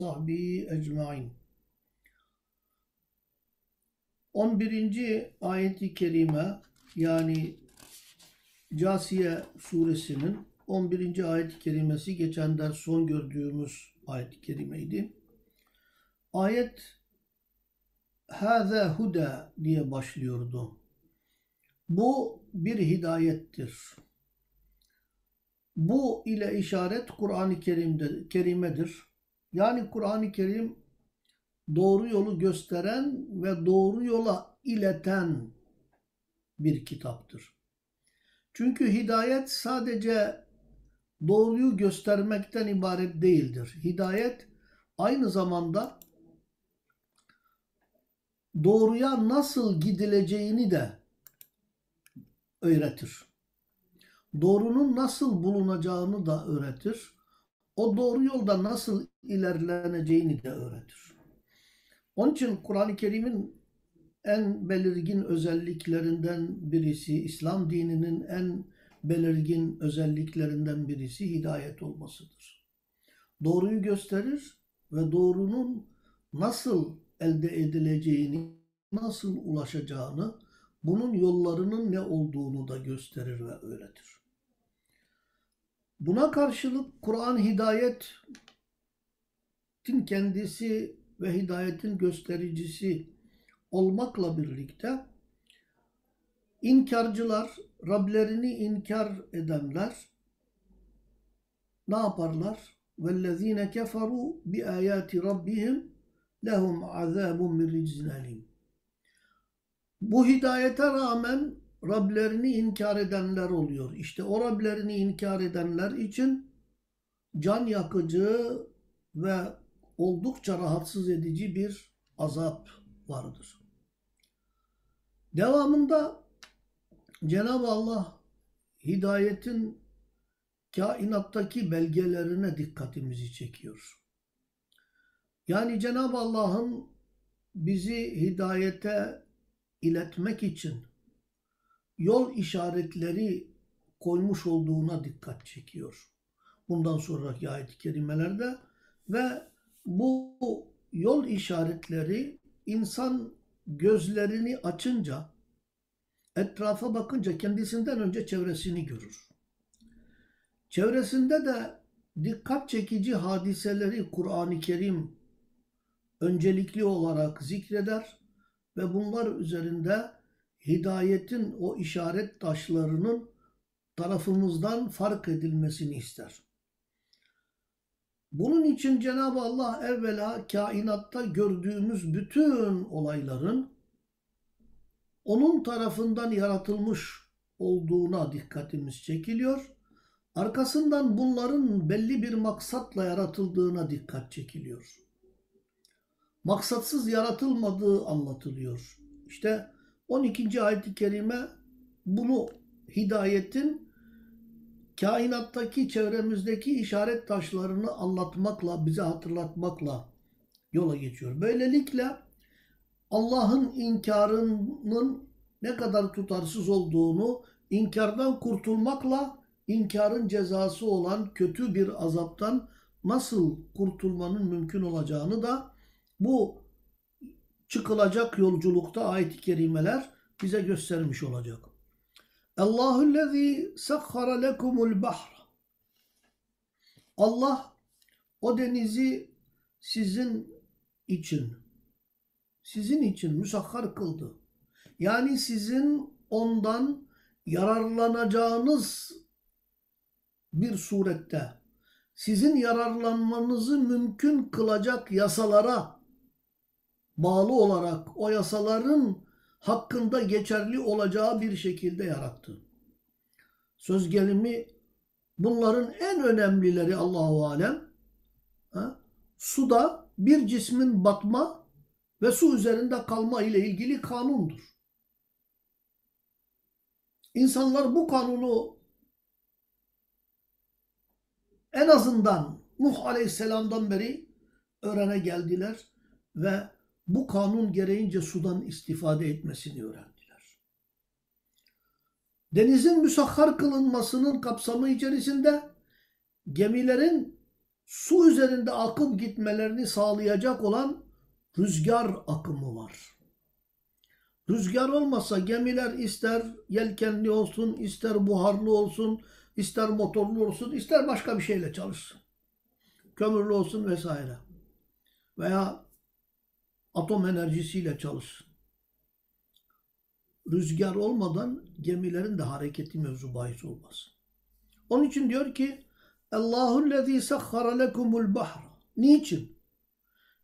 sahbihi ecmain. 11. ayeti kerime yani Casiye suresinin 11. ayet-i kerimesi geçen ders son gördüğümüz ayet-i kerimeydi. Ayet Hâzâ huda diye başlıyordu. Bu bir hidayettir. Bu ile işaret Kur'an-ı Kerim'de, Kerimedir. Yani Kur'an-ı Kerim doğru yolu gösteren ve doğru yola ileten bir kitaptır. Çünkü hidayet sadece doğruyu göstermekten ibaret değildir. Hidayet aynı zamanda doğruya nasıl gidileceğini de öğretir. Doğrunun nasıl bulunacağını da öğretir. O doğru yolda nasıl ilerleneceğini de öğretir. Onun için Kur'an-ı Kerim'in en belirgin özelliklerinden birisi, İslam dininin en belirgin özelliklerinden birisi hidayet olmasıdır. Doğruyu gösterir ve doğrunun nasıl elde edileceğini, nasıl ulaşacağını, bunun yollarının ne olduğunu da gösterir ve öğretir. Buna karşılık Kur'an hidayetin kendisi ve hidayetin göstericisi olmakla birlikte inkarcılar, Rablerini inkar edenler ne yaparlar? وَالَّذ۪ينَ كَفَرُوا بِآيَاتِ رَبِّهِمْ لَهُمْ عَذَابٌ مِنْ رِجْزٍ أَلِيمٍ Bu hidayete rağmen Rablerini inkar edenler oluyor. İşte o Rablerini inkar edenler için can yakıcı ve oldukça rahatsız edici bir azap vardır. Devamında Cenab-ı Allah hidayetin kainattaki belgelerine dikkatimizi çekiyor. Yani Cenab-ı Allah'ın bizi hidayete iletmek için yol işaretleri koymuş olduğuna dikkat çekiyor. Bundan sonraki ayet-i kerimelerde ve bu yol işaretleri insan gözlerini açınca etrafa bakınca kendisinden önce çevresini görür. Çevresinde de dikkat çekici hadiseleri Kur'an-ı Kerim öncelikli olarak zikreder ve bunlar üzerinde hidayetin o işaret taşlarının tarafımızdan fark edilmesini ister. Bunun için Cenab-ı Allah evvela kainatta gördüğümüz bütün olayların onun tarafından yaratılmış olduğuna dikkatimiz çekiliyor. Arkasından bunların belli bir maksatla yaratıldığına dikkat çekiliyor. Maksatsız yaratılmadığı anlatılıyor. İşte 12. ayet-i kerime bunu hidayetin kainattaki çevremizdeki işaret taşlarını anlatmakla, bize hatırlatmakla yola geçiyor. Böylelikle Allah'ın inkarının ne kadar tutarsız olduğunu, inkardan kurtulmakla inkarın cezası olan kötü bir azaptan nasıl kurtulmanın mümkün olacağını da bu çıkılacak yolculukta ayet-i kerimeler bize göstermiş olacak. Allahüllezî sakhara lekumul bahr. Allah o denizi sizin için sizin için müsahhar kıldı. Yani sizin ondan yararlanacağınız bir surette sizin yararlanmanızı mümkün kılacak yasalara bağlı olarak o yasaların hakkında geçerli olacağı bir şekilde yarattı. Söz gelimi bunların en önemlileri Allahu alem ha, suda bir cismin batma ve su üzerinde kalma ile ilgili kanundur. İnsanlar bu kanunu en azından Nuh Aleyhisselam'dan beri öğrene geldiler ve bu kanun gereğince sudan istifade etmesini öğrendiler. Denizin müsahhar kılınmasının kapsamı içerisinde gemilerin su üzerinde akıp gitmelerini sağlayacak olan rüzgar akımı var. Rüzgar olmasa gemiler ister yelkenli olsun, ister buharlı olsun, ister motorlu olsun, ister başka bir şeyle çalışsın. Kömürlü olsun vesaire. Veya atom enerjisiyle çalışsın. Rüzgar olmadan gemilerin de hareketi mevzu bahis olmaz. Onun için diyor ki Allahu lezî sahhara lekumul bahra. Niçin?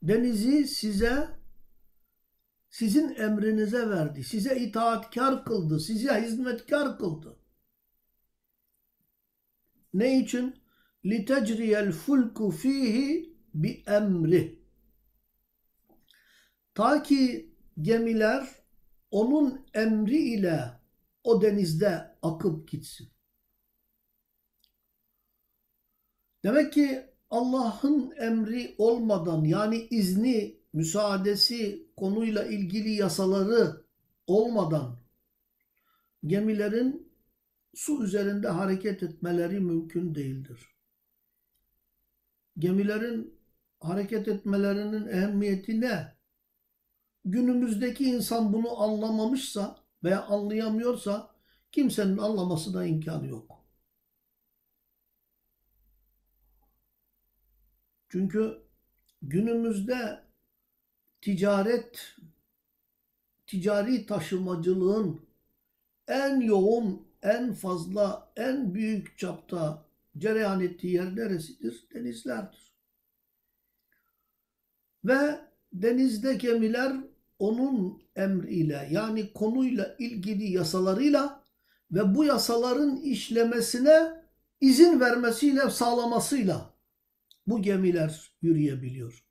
Denizi size sizin emrinize verdi. Size itaatkar kıldı. Size hizmetkar kıldı. Ne için? لِتَجْرِيَ الْفُلْكُ ف۪يهِ بِاَمْرِهِ Ta ki gemiler onun emri ile o denizde akıp gitsin. Demek ki Allah'ın emri olmadan yani izni, müsaadesi, konuyla ilgili yasaları olmadan gemilerin su üzerinde hareket etmeleri mümkün değildir. Gemilerin hareket etmelerinin ehemmiyeti ne? Günümüzdeki insan bunu anlamamışsa veya anlayamıyorsa kimsenin anlaması da imkanı yok. Çünkü günümüzde ticaret, ticari taşımacılığın en yoğun, en fazla, en büyük çapta cereyan ettiği yer neresidir? Denizlerdir. Ve denizde gemiler onun emriyle yani konuyla ilgili yasalarıyla ve bu yasaların işlemesine izin vermesiyle sağlamasıyla bu gemiler yürüyebiliyor.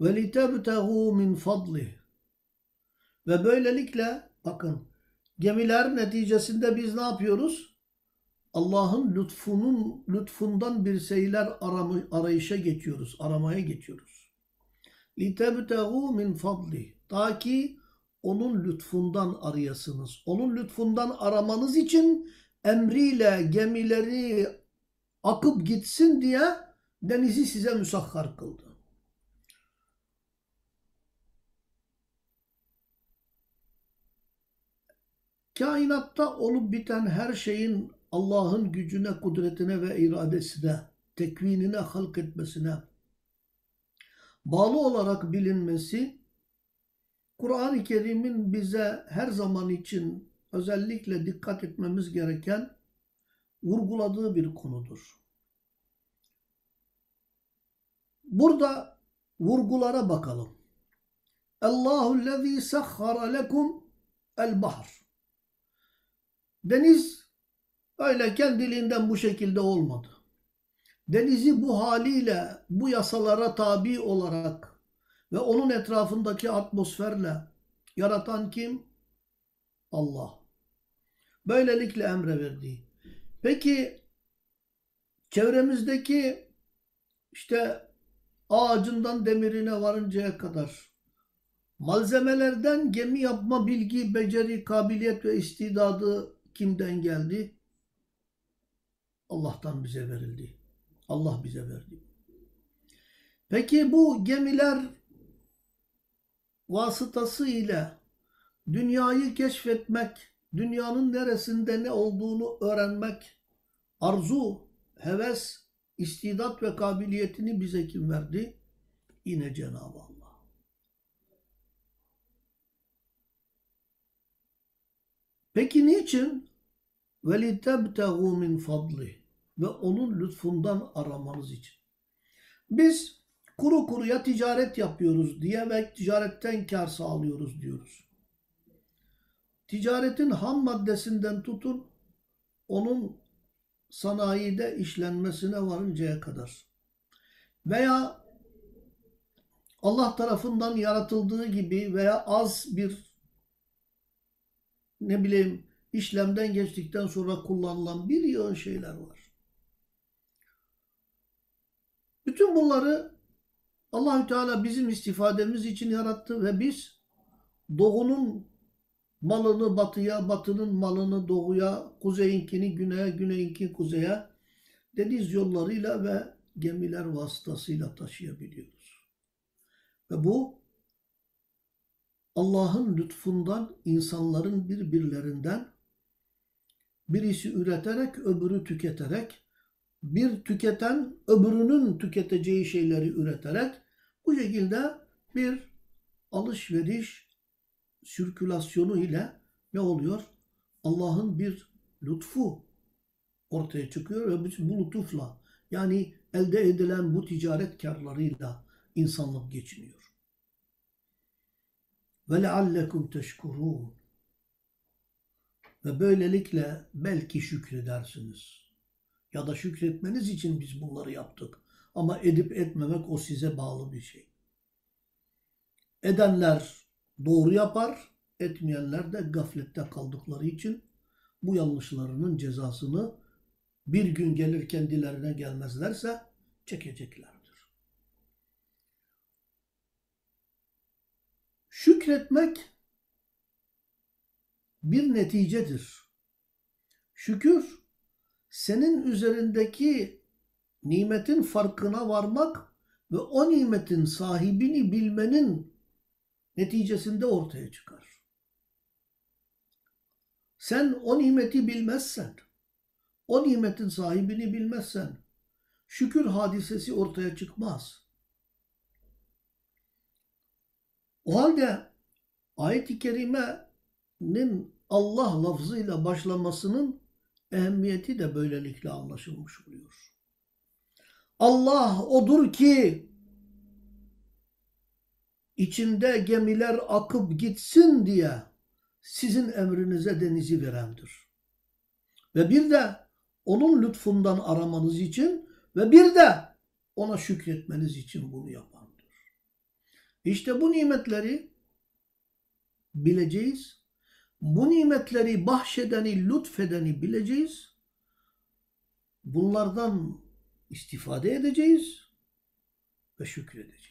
Ve litebtehu min fadlih. Ve böylelikle bakın gemiler neticesinde biz ne yapıyoruz? Allah'ın lütfunun lütfundan bir şeyler aramı, arayışa geçiyoruz, aramaya geçiyoruz. Litebtehu min fadlih. Ta ki onun lütfundan arayasınız. Onun lütfundan aramanız için emriyle gemileri akıp gitsin diye denizi size müsahhar kıldı. Kainatta olup biten her şeyin Allah'ın gücüne, kudretine ve iradesine, tekvinine, halk etmesine bağlı olarak bilinmesi Kur'an-ı Kerim'in bize her zaman için özellikle dikkat etmemiz gereken vurguladığı bir konudur. Burada vurgulara bakalım. Allahu lezî sahhara lekum el bahr. Deniz öyle kendiliğinden bu şekilde olmadı. Denizi bu haliyle, bu yasalara tabi olarak ve onun etrafındaki atmosferle yaratan kim? Allah. Böylelikle emre verdi. Peki çevremizdeki işte ağacından demirine varıncaya kadar malzemelerden gemi yapma bilgi, beceri, kabiliyet ve istidadı kimden geldi? Allah'tan bize verildi. Allah bize verdi. Peki bu gemiler vasıtası ile dünyayı keşfetmek, dünyanın neresinde ne olduğunu öğrenmek, arzu, heves, istidat ve kabiliyetini bize kim verdi? Yine Cenab-ı Allah. Peki niçin? وَلِتَبْتَغُوا مِنْ فَضْلِهِ Ve onun lütfundan aramanız için. Biz kuru kuruya ticaret yapıyoruz diye ve ticaretten kar sağlıyoruz diyoruz. Ticaretin ham maddesinden tutun onun sanayide işlenmesine varıncaya kadar veya Allah tarafından yaratıldığı gibi veya az bir ne bileyim işlemden geçtikten sonra kullanılan bir yığın şeyler var. Bütün bunları Allahü Teala bizim istifademiz için yarattı ve biz doğunun malını batıya, batının malını doğuya, kuzeyinkini güneye, güneyinki kuzeye deniz yollarıyla ve gemiler vasıtasıyla taşıyabiliyoruz. Ve bu Allah'ın lütfundan insanların birbirlerinden birisi üreterek öbürü tüketerek bir tüketen öbürünün tüketeceği şeyleri üreterek bu şekilde bir alışveriş sirkülasyonu ile ne oluyor? Allah'ın bir lütfu ortaya çıkıyor ve bu lütufla yani elde edilen bu ticaret karlarıyla insanlık geçiniyor. Ve leallekum teşkurun. Ve böylelikle belki şükredersiniz. Ya da şükretmeniz için biz bunları yaptık. Ama edip etmemek o size bağlı bir şey. Edenler doğru yapar, etmeyenler de gaflette kaldıkları için bu yanlışlarının cezasını bir gün gelir kendilerine gelmezlerse çekeceklerdir. Şükretmek bir neticedir. Şükür senin üzerindeki nimetin farkına varmak ve o nimetin sahibini bilmenin neticesinde ortaya çıkar. Sen o nimeti bilmezsen, o nimetin sahibini bilmezsen, şükür hadisesi ortaya çıkmaz. O halde ayet-i kerimenin Allah lafzıyla başlamasının ehemmiyeti de böylelikle anlaşılmış oluyor. Allah odur ki içinde gemiler akıp gitsin diye sizin emrinize denizi verendir. Ve bir de onun lütfundan aramanız için ve bir de ona şükretmeniz için bunu yapandır. İşte bu nimetleri bileceğiz. Bu nimetleri bahşedeni, lütfedeni bileceğiz. Bunlardan istifade edeceğiz ve şükredeceğiz.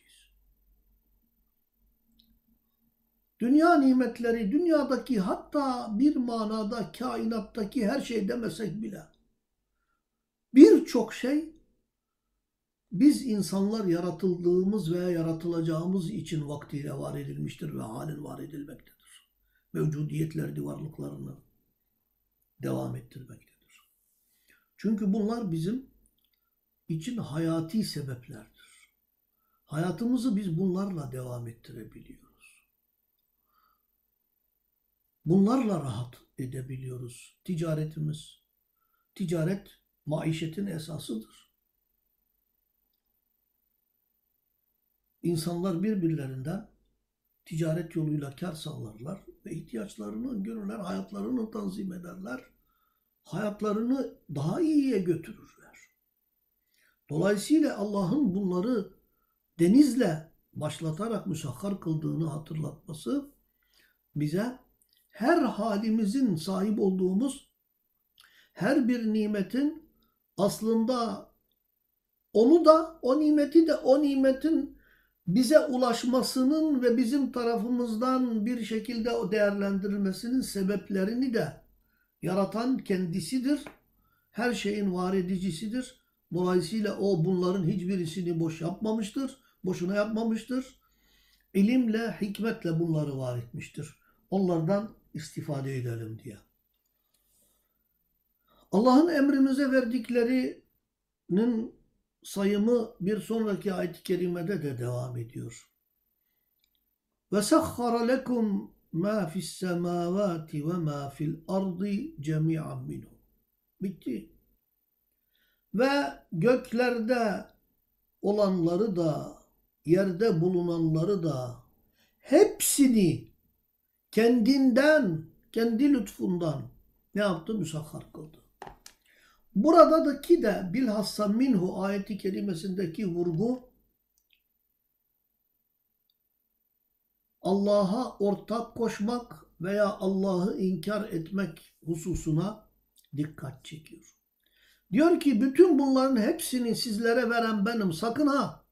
Dünya nimetleri, dünyadaki hatta bir manada kainattaki her şey demesek bile birçok şey biz insanlar yaratıldığımız veya yaratılacağımız için vaktiyle var edilmiştir ve halen var edilmektedir. Mevcudiyetlerini, varlıklarını devam ettirmektedir. Çünkü bunlar bizim için hayati sebeplerdir. Hayatımızı biz bunlarla devam ettirebiliyoruz. Bunlarla rahat edebiliyoruz. Ticaretimiz. Ticaret maişetin esasıdır. İnsanlar birbirlerinden ticaret yoluyla kar sağlarlar ve ihtiyaçlarını görürler, hayatlarını tanzim ederler. Hayatlarını daha iyiye götürürler. Dolayısıyla Allah'ın bunları denizle başlatarak müsahhar kıldığını hatırlatması bize her halimizin sahip olduğumuz her bir nimetin aslında onu da o nimeti de o nimetin bize ulaşmasının ve bizim tarafımızdan bir şekilde o değerlendirilmesinin sebeplerini de yaratan kendisidir. Her şeyin var edicisidir. Dolayısıyla o bunların hiçbirisini boş yapmamıştır. Boşuna yapmamıştır. İlimle, hikmetle bunları var etmiştir. Onlardan istifade edelim diye. Allah'ın emrimize verdiklerinin sayımı bir sonraki ayet-i kerimede de devam ediyor. Ve sahhara lekum ma fis semavati ve ma fil ardi cemi'an minhu. Bitti. Ve göklerde olanları da yerde bulunanları da hepsini kendinden, kendi lütfundan ne yaptı? Müsahhar kıldı. Buradaki de bilhassa minhu ayeti kerimesindeki vurgu Allah'a ortak koşmak veya Allah'ı inkar etmek hususuna dikkat çekiyor. Diyor ki bütün bunların hepsini sizlere veren benim sakın ha.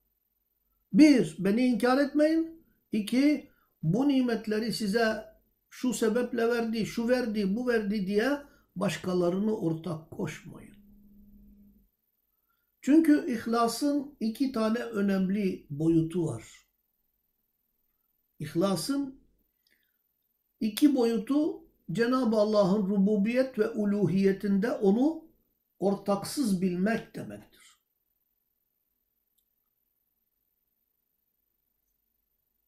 Bir, beni inkar etmeyin. İki, bu nimetleri size şu sebeple verdi, şu verdi, bu verdi diye başkalarını ortak koşmayın. Çünkü ihlasın iki tane önemli boyutu var. İhlasın iki boyutu Cenab-ı Allah'ın rububiyet ve uluhiyetinde onu ortaksız bilmek demektir.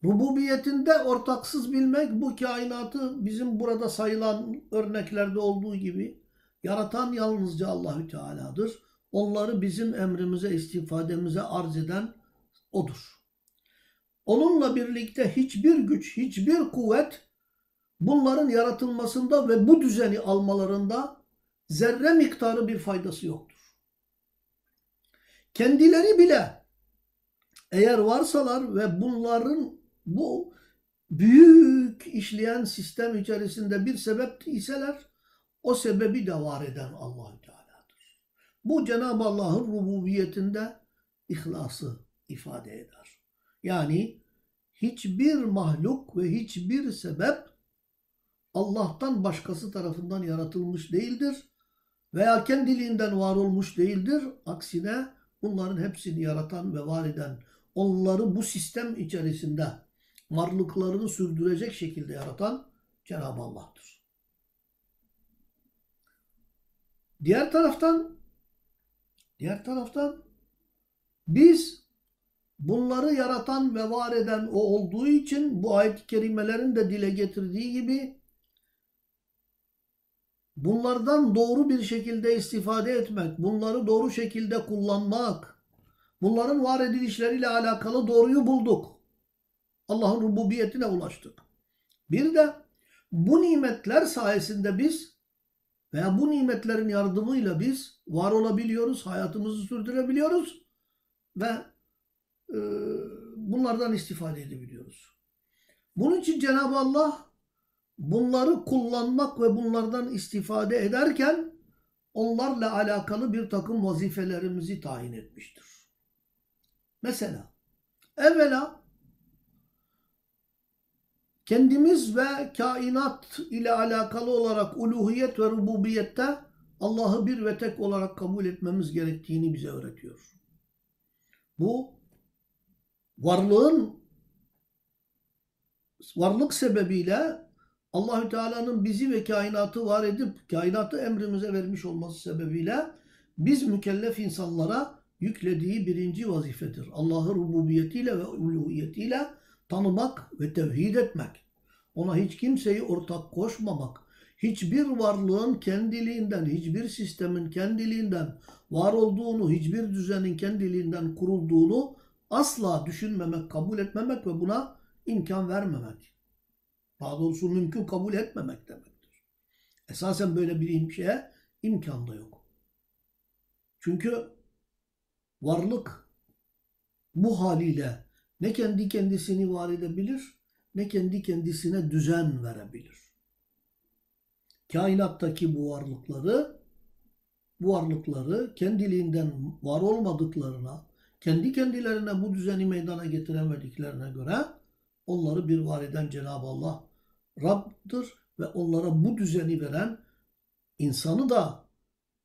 Rububiyetinde ortaksız bilmek bu kainatı bizim burada sayılan örneklerde olduğu gibi yaratan yalnızca Allahü Teala'dır. Onları bizim emrimize, istifademize arz eden odur. Onunla birlikte hiçbir güç, hiçbir kuvvet bunların yaratılmasında ve bu düzeni almalarında zerre miktarı bir faydası yoktur. Kendileri bile eğer varsalar ve bunların bu büyük işleyen sistem içerisinde bir sebep iseler o sebebi de var eden Allahü Teala'dır. Bu Cenab-ı Allah'ın rububiyetinde ihlası ifade eder. Yani hiçbir mahluk ve hiçbir sebep Allah'tan başkası tarafından yaratılmış değildir veya kendiliğinden var olmuş değildir. Aksine bunların hepsini yaratan ve var eden, onları bu sistem içerisinde varlıklarını sürdürecek şekilde yaratan Cenab-ı Allah'tır. Diğer taraftan diğer taraftan biz bunları yaratan ve var eden o olduğu için bu ayet-i kerimelerin de dile getirdiği gibi bunlardan doğru bir şekilde istifade etmek, bunları doğru şekilde kullanmak, bunların var edilişleriyle alakalı doğruyu bulduk. Allah'ın rububiyetine ulaştık. Bir de bu nimetler sayesinde biz veya bu nimetlerin yardımıyla biz var olabiliyoruz, hayatımızı sürdürebiliyoruz ve e, bunlardan istifade edebiliyoruz. Bunun için Cenab-ı Allah bunları kullanmak ve bunlardan istifade ederken onlarla alakalı bir takım vazifelerimizi tayin etmiştir. Mesela evvela kendimiz ve kainat ile alakalı olarak uluhiyet ve rububiyette Allah'ı bir ve tek olarak kabul etmemiz gerektiğini bize öğretiyor. Bu varlığın varlık sebebiyle Allahü Teala'nın bizi ve kainatı var edip kainatı emrimize vermiş olması sebebiyle biz mükellef insanlara yüklediği birinci vazifedir. Allah'ı rububiyetiyle ve uluhiyetiyle tanımak ve tevhid etmek. Ona hiç kimseyi ortak koşmamak. Hiçbir varlığın kendiliğinden, hiçbir sistemin kendiliğinden var olduğunu, hiçbir düzenin kendiliğinden kurulduğunu asla düşünmemek, kabul etmemek ve buna imkan vermemek. Daha doğrusu mümkün kabul etmemek demektir. Esasen böyle bir şeye imkan da yok. Çünkü varlık bu haliyle ne kendi kendisini var edebilir ne kendi kendisine düzen verebilir. Kainattaki bu varlıkları bu varlıkları kendiliğinden var olmadıklarına, kendi kendilerine bu düzeni meydana getiremediklerine göre onları bir var eden Cenab-ı Allah Rab'dır ve onlara bu düzeni veren insanı da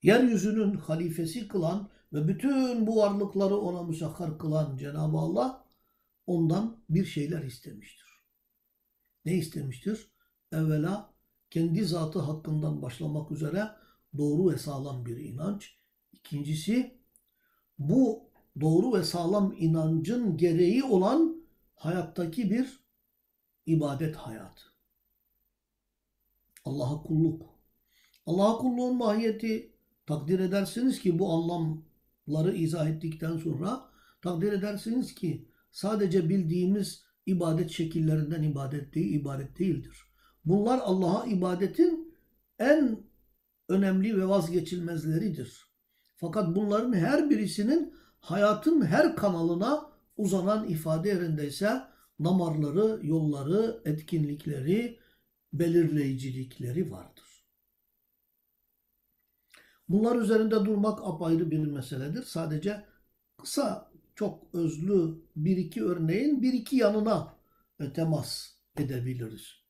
yeryüzünün halifesi kılan ve bütün bu varlıkları ona müsahhar kılan Cenab-ı Allah ondan bir şeyler istemiştir. Ne istemiştir? Evvela kendi zatı hakkından başlamak üzere doğru ve sağlam bir inanç. İkincisi bu doğru ve sağlam inancın gereği olan hayattaki bir ibadet hayatı. Allah'a kulluk. Allah'a kulluğun mahiyeti takdir edersiniz ki bu anlamları izah ettikten sonra takdir edersiniz ki sadece bildiğimiz ibadet şekillerinden ibadet değil, ibaret değildir. Bunlar Allah'a ibadetin en önemli ve vazgeçilmezleridir. Fakat bunların her birisinin hayatın her kanalına uzanan ifade yerindeyse damarları, yolları, etkinlikleri, belirleyicilikleri vardır. Bunlar üzerinde durmak apayrı bir meseledir. Sadece kısa, çok özlü bir iki örneğin bir iki yanına temas edebiliriz.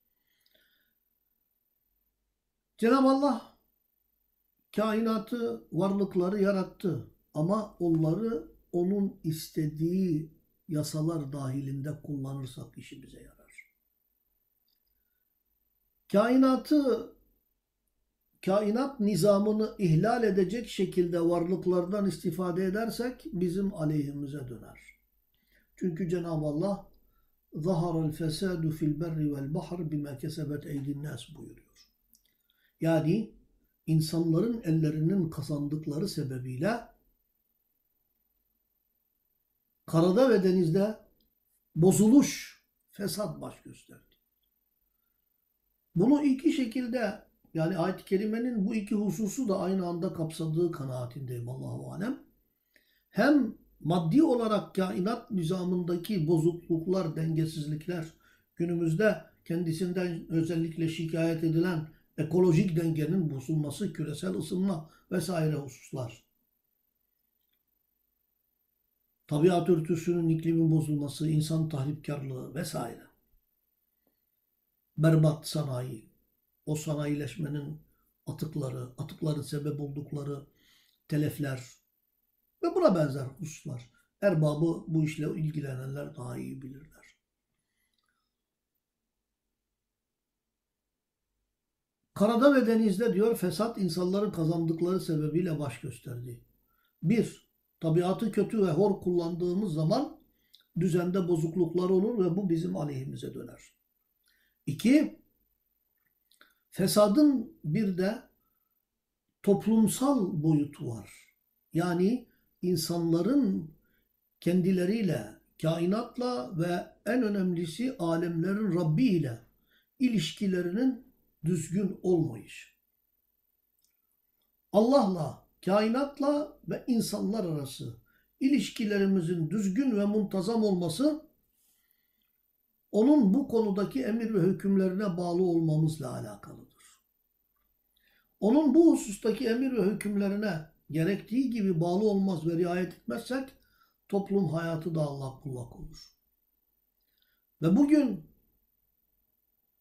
Cenab-ı Allah kainatı, varlıkları yarattı. Ama onları onun istediği yasalar dahilinde kullanırsak işimize yarar. Kainatı kainat nizamını ihlal edecek şekilde varlıklardan istifade edersek bizim aleyhimize döner. Çünkü Cenab-ı Allah ظَهَرَ الْفَسَادُ فِي الْبَرِّ وَالْبَحْرِ بِمَا كَسَبَتْ اَيْدِ النَّاسِ buyuruyor. Yani insanların ellerinin kazandıkları sebebiyle karada ve denizde bozuluş, fesat baş gösterdi. Bunu iki şekilde yani ayet-i kerimenin bu iki hususu da aynı anda kapsadığı kanaatindeyim Allahu alem. Hem maddi olarak kainat nizamındaki bozukluklar, dengesizlikler, günümüzde kendisinden özellikle şikayet edilen ekolojik dengenin bozulması, küresel ısınma vesaire hususlar. Tabiat örtüsünün iklimin bozulması, insan tahripkarlığı vesaire. Berbat sanayi, o sanayileşmenin atıkları, atıkların sebep oldukları telefler ve buna benzer hususlar. Erbabı bu işle ilgilenenler daha iyi bilirler. Karada ve denizde diyor fesat insanların kazandıkları sebebiyle baş gösterdi. Bir, tabiatı kötü ve hor kullandığımız zaman düzende bozukluklar olur ve bu bizim aleyhimize döner. İki, fesadın bir de toplumsal boyutu var. Yani insanların kendileriyle, kainatla ve en önemlisi alemlerin Rabbi ile ilişkilerinin düzgün olmayış. Allah'la, kainatla ve insanlar arası ilişkilerimizin düzgün ve muntazam olması onun bu konudaki emir ve hükümlerine bağlı olmamızla alakalıdır. Onun bu husustaki emir ve hükümlerine gerektiği gibi bağlı olmaz ve riayet etmezsek toplum hayatı da Allah kullak olur. Ve bugün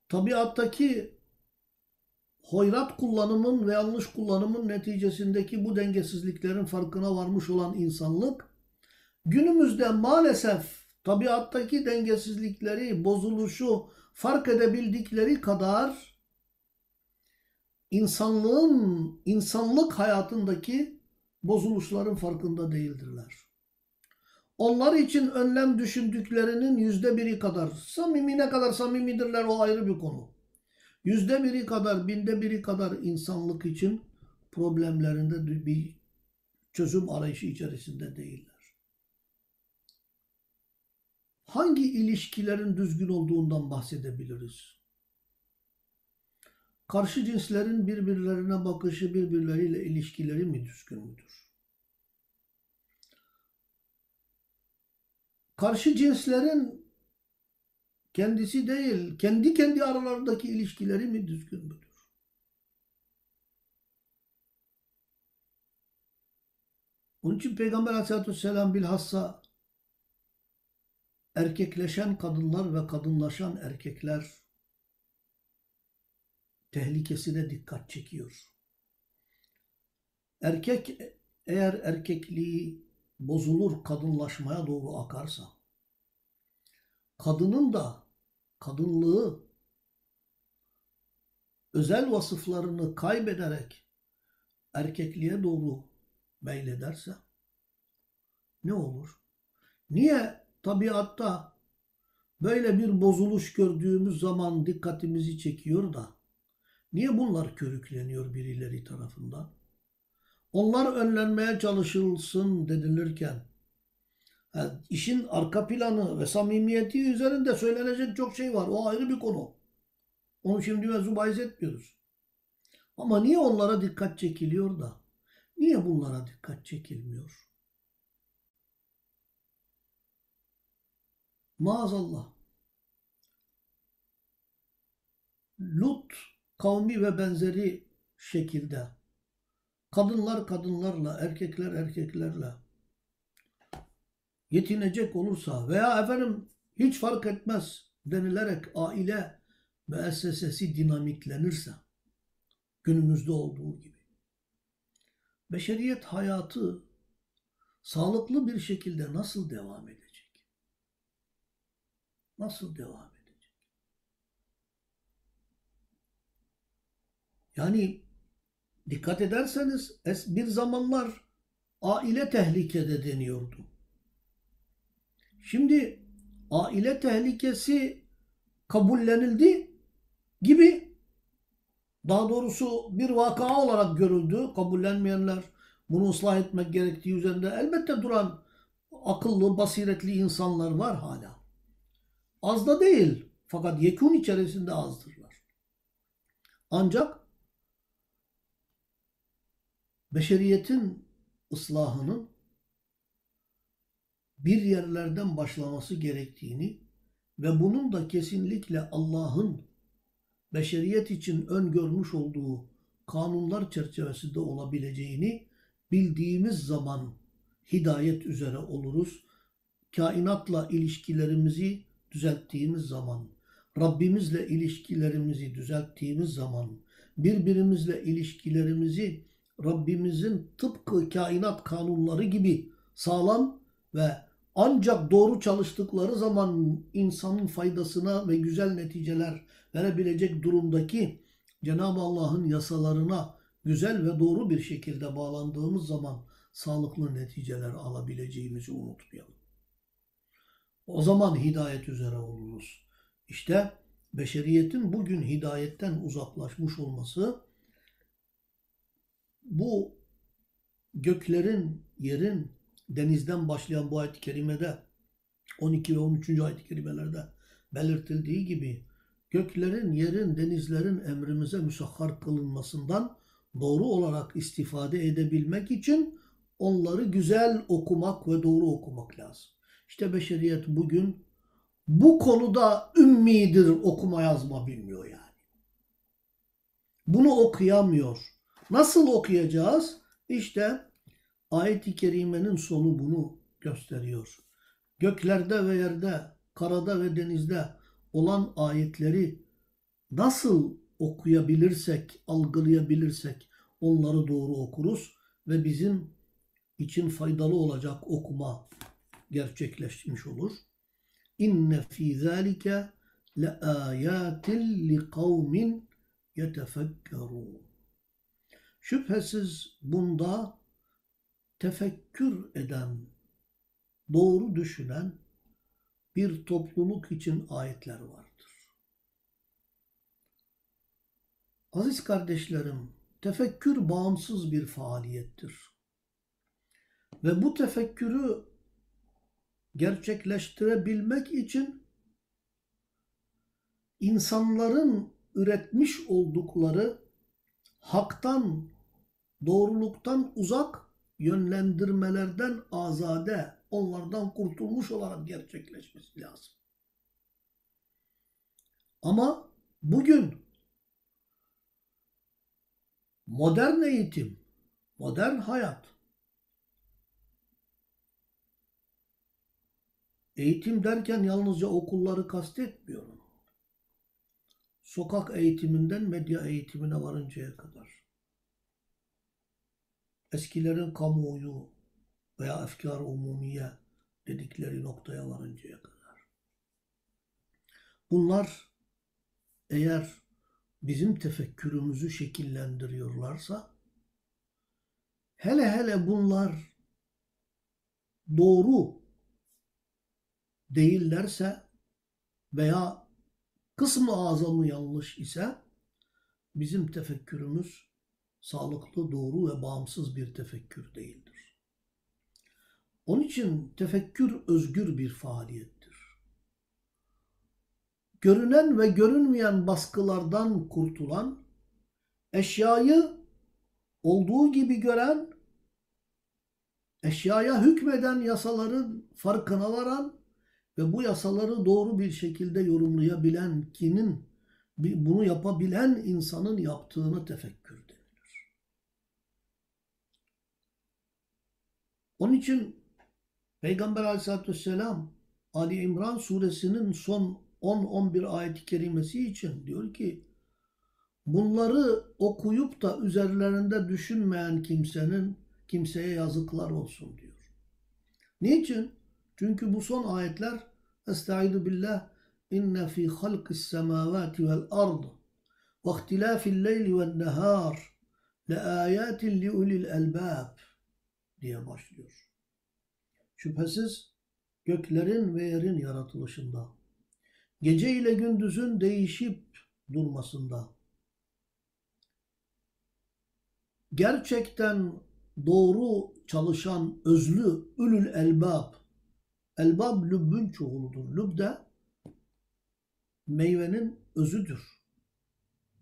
tabiattaki hoyrat kullanımın ve yanlış kullanımın neticesindeki bu dengesizliklerin farkına varmış olan insanlık günümüzde maalesef tabiattaki dengesizlikleri, bozuluşu fark edebildikleri kadar insanlığın, insanlık hayatındaki bozuluşların farkında değildirler. Onlar için önlem düşündüklerinin yüzde biri kadar, samimi ne kadar samimidirler o ayrı bir konu. Yüzde biri kadar, binde biri kadar insanlık için problemlerinde bir çözüm arayışı içerisinde değiller. Hangi ilişkilerin düzgün olduğundan bahsedebiliriz? Karşı cinslerin birbirlerine bakışı, birbirleriyle ilişkileri mi düzgün müdür? Karşı cinslerin kendisi değil, kendi kendi aralarındaki ilişkileri mi düzgün müdür? Onun için Peygamber Aleyhisselatü Vesselam bilhassa erkekleşen kadınlar ve kadınlaşan erkekler tehlikesine dikkat çekiyor. Erkek eğer erkekliği bozulur kadınlaşmaya doğru akarsa, kadının da kadınlığı özel vasıflarını kaybederek erkekliğe doğru meylederse ne olur? Niye tabiatta böyle bir bozuluş gördüğümüz zaman dikkatimizi çekiyor da niye bunlar körükleniyor birileri tarafından? Onlar önlenmeye çalışılsın denilirken yani işin arka planı ve samimiyeti üzerinde söylenecek çok şey var. O ayrı bir konu. Onu şimdi mevzu bahis etmiyoruz. Ama niye onlara dikkat çekiliyor da niye bunlara dikkat çekilmiyor? Maazallah. Lut kavmi ve benzeri şekilde kadınlar kadınlarla, erkekler erkeklerle yetinecek olursa veya efendim hiç fark etmez denilerek aile müessesesi dinamiklenirse günümüzde olduğu gibi beşeriyet hayatı sağlıklı bir şekilde nasıl devam edecek? Nasıl devam edecek? Yani dikkat ederseniz bir zamanlar aile tehlikede deniyordu. Şimdi aile tehlikesi kabullenildi gibi daha doğrusu bir vaka olarak görüldü. Kabullenmeyenler bunu ıslah etmek gerektiği üzerinde elbette duran akıllı, basiretli insanlar var hala. Az da değil fakat yekun içerisinde azdırlar. Ancak beşeriyetin ıslahının bir yerlerden başlaması gerektiğini ve bunun da kesinlikle Allah'ın beşeriyet için öngörmüş olduğu kanunlar çerçevesinde olabileceğini bildiğimiz zaman hidayet üzere oluruz. Kainatla ilişkilerimizi düzelttiğimiz zaman, Rabbimizle ilişkilerimizi düzelttiğimiz zaman, birbirimizle ilişkilerimizi Rabbimizin tıpkı kainat kanunları gibi sağlam ve ancak doğru çalıştıkları zaman insanın faydasına ve güzel neticeler verebilecek durumdaki Cenab-ı Allah'ın yasalarına güzel ve doğru bir şekilde bağlandığımız zaman sağlıklı neticeler alabileceğimizi unutmayalım. O zaman hidayet üzere oluruz. İşte beşeriyetin bugün hidayetten uzaklaşmış olması bu göklerin, yerin, denizden başlayan bu ayet-i kerimede 12 ve 13. ayet-i kerimelerde belirtildiği gibi göklerin, yerin, denizlerin emrimize müsahhar kılınmasından doğru olarak istifade edebilmek için onları güzel okumak ve doğru okumak lazım. İşte beşeriyet bugün bu konuda ümmidir okuma yazma bilmiyor yani. Bunu okuyamıyor. Nasıl okuyacağız? İşte ayet-i kerimenin sonu bunu gösteriyor. Göklerde ve yerde, karada ve denizde olan ayetleri nasıl okuyabilirsek, algılayabilirsek onları doğru okuruz ve bizim için faydalı olacak okuma gerçekleşmiş olur. İnne fî zâlike le âyâtin li kavmin. Şüphesiz bunda tefekkür eden, doğru düşünen bir topluluk için ayetler vardır. Aziz kardeşlerim, tefekkür bağımsız bir faaliyettir. Ve bu tefekkürü gerçekleştirebilmek için insanların üretmiş oldukları haktan, doğruluktan uzak yönlendirmelerden azade, onlardan kurtulmuş olarak gerçekleşmesi lazım. Ama bugün modern eğitim, modern hayat, eğitim derken yalnızca okulları kastetmiyorum. Sokak eğitiminden medya eğitimine varıncaya kadar. Eskilerin kamuoyu veya efkar umumiye dedikleri noktaya varıncaya kadar. Bunlar eğer bizim tefekkürümüzü şekillendiriyorlarsa hele hele bunlar doğru değillerse veya kısmı azamı yanlış ise bizim tefekkürümüz sağlıklı, doğru ve bağımsız bir tefekkür değildir. Onun için tefekkür özgür bir faaliyettir. Görünen ve görünmeyen baskılardan kurtulan, eşyayı olduğu gibi gören, eşyaya hükmeden yasaların farkına varan ve bu yasaları doğru bir şekilde yorumlayabilen kinin bunu yapabilen insanın yaptığını tefekkür denilir. Onun için Peygamber aleyhissalatü vesselam Ali İmran suresinin son 10-11 ayet-i kerimesi için diyor ki bunları okuyup da üzerlerinde düşünmeyen kimsenin kimseye yazıklar olsun diyor. Niçin? Çünkü bu son ayetler Estaizu billah inne fi halqis semavati vel ard ve ihtilafil leyli ven nehar le ayatin li ulil elbab diye başlıyor. Şüphesiz göklerin ve yerin yaratılışında, gece ile gündüzün değişip durmasında, gerçekten doğru çalışan özlü ülül elbab, elbab lübbün çoğuludur. Lüb de meyvenin özüdür.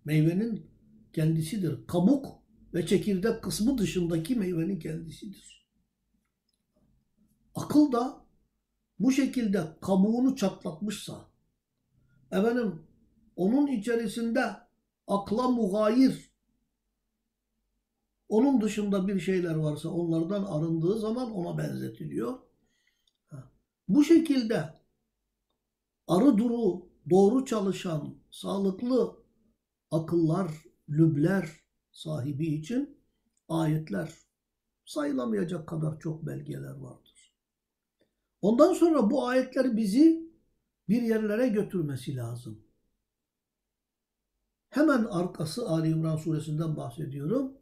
Meyvenin kendisidir. Kabuk ve çekirdek kısmı dışındaki meyvenin kendisidir. Akıl da bu şekilde kabuğunu çatlatmışsa, efendim onun içerisinde akla mugayir, onun dışında bir şeyler varsa onlardan arındığı zaman ona benzetiliyor. Bu şekilde arı duru, doğru çalışan, sağlıklı akıllar, lübler sahibi için ayetler sayılamayacak kadar çok belgeler vardır. Ondan sonra bu ayetler bizi bir yerlere götürmesi lazım. Hemen arkası Ali İmran suresinden bahsediyorum.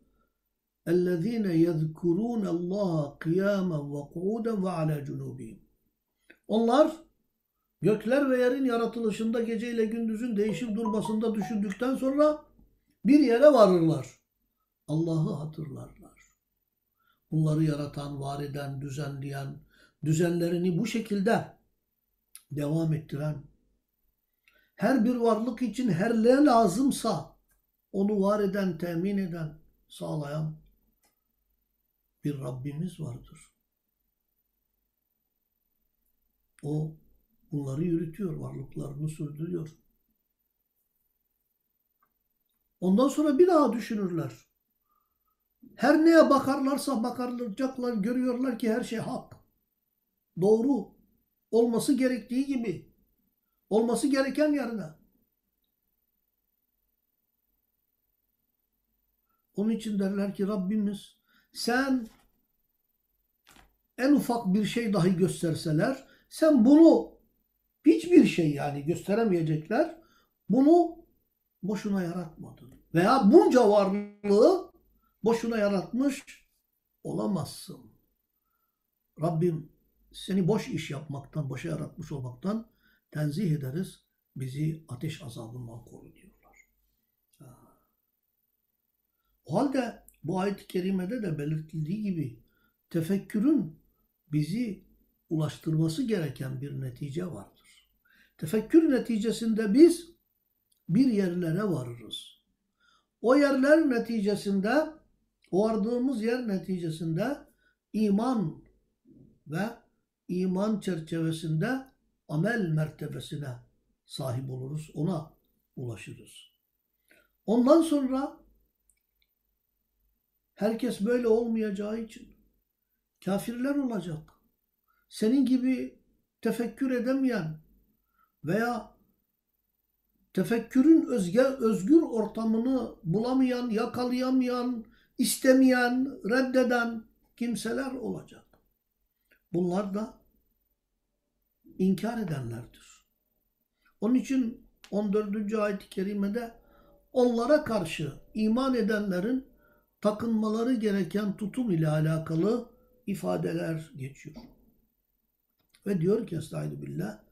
اَلَّذ۪ينَ يَذْكُرُونَ اللّٰهَ قِيَامًا وَقُعُودًا وَعَلَى جُنُوبِهِمْ onlar gökler ve yerin yaratılışında gece ile gündüzün değişip durmasında düşündükten sonra bir yere varırlar. Allah'ı hatırlarlar. Bunları yaratan, var eden, düzenleyen, düzenlerini bu şekilde devam ettiren, her bir varlık için her ne lazımsa onu var eden, temin eden, sağlayan bir Rabbimiz vardır. O bunları yürütüyor, varlıklarını sürdürüyor. Ondan sonra bir daha düşünürler. Her neye bakarlarsa bakarlayacaklar, görüyorlar ki her şey hak. Doğru. Olması gerektiği gibi. Olması gereken yerine. Onun için derler ki Rabbimiz sen en ufak bir şey dahi gösterseler sen bunu hiçbir şey yani gösteremeyecekler. Bunu boşuna yaratmadın. Veya bunca varlığı boşuna yaratmış olamazsın. Rabbim seni boş iş yapmaktan, boşa yaratmış olmaktan tenzih ederiz. Bizi ateş azabından koru diyorlar. O halde bu ayet-i kerimede de belirtildiği gibi tefekkürün bizi ulaştırması gereken bir netice vardır. Tefekkür neticesinde biz bir yerlere varırız. O yerler neticesinde, o vardığımız yer neticesinde iman ve iman çerçevesinde amel mertebesine sahip oluruz. Ona ulaşırız. Ondan sonra herkes böyle olmayacağı için kafirler olacak. Senin gibi tefekkür edemeyen veya tefekkürün özge, özgür ortamını bulamayan, yakalayamayan, istemeyen, reddeden kimseler olacak. Bunlar da inkar edenlerdir. Onun için 14. ayet-i kerimede onlara karşı iman edenlerin takınmaları gereken tutum ile alakalı ifadeler geçiyor. Ve diyor ki Estaizu billah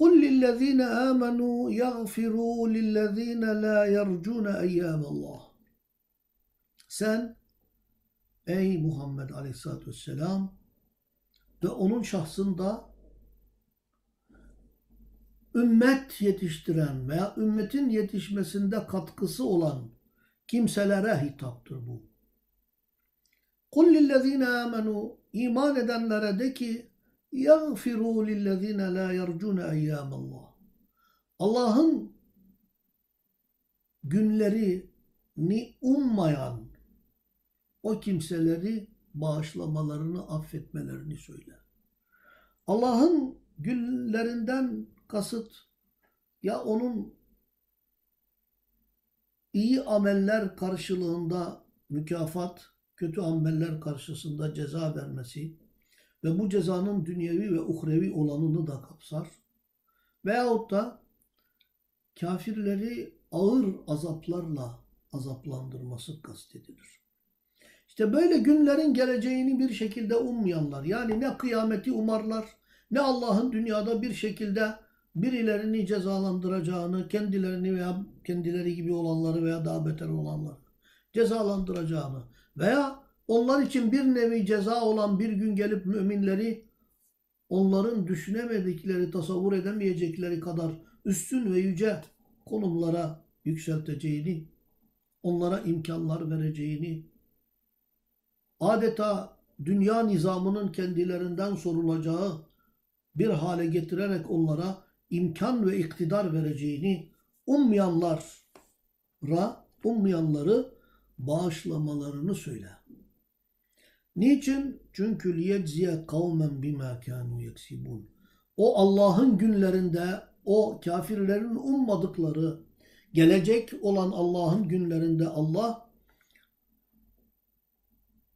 قُلْ لِلَّذ۪ينَ آمَنُوا يَغْفِرُوا لِلَّذ۪ينَ لَا يَرْجُونَ اَيَّامَ اللّٰهِ Sen ey Muhammed Aleyhisselatü Vesselam ve onun şahsında ümmet yetiştiren veya ümmetin yetişmesinde katkısı olan kimselere hitaptır bu. قُلْ لِلَّذ۪ينَ آمَنُوا iman edenlere de ki يَغْفِرُوا لِلَّذ۪ينَ لَا يَرْجُونَ اَيَّامَ اللّٰهِ Allah'ın günlerini ummayan o kimseleri bağışlamalarını, affetmelerini söyler. Allah'ın günlerinden kasıt ya onun iyi ameller karşılığında mükafat, kötü ameller karşısında ceza vermesi ve bu cezanın dünyevi ve uhrevi olanını da kapsar. Veyahut da kafirleri ağır azaplarla azaplandırması kastedilir. İşte böyle günlerin geleceğini bir şekilde ummayanlar, yani ne kıyameti umarlar, ne Allah'ın dünyada bir şekilde birilerini cezalandıracağını, kendilerini veya kendileri gibi olanları veya daha beter olanları cezalandıracağını veya onlar için bir nevi ceza olan bir gün gelip müminleri onların düşünemedikleri, tasavvur edemeyecekleri kadar üstün ve yüce konumlara yükselteceğini, onlara imkanlar vereceğini, adeta dünya nizamının kendilerinden sorulacağı bir hale getirerek onlara imkan ve iktidar vereceğini ummayanlara, ummayanları bağışlamalarını söyle. Niçin? Çünkü liyecziye kavmen bima kanu yeksibun. O Allah'ın günlerinde o kafirlerin ummadıkları gelecek olan Allah'ın günlerinde Allah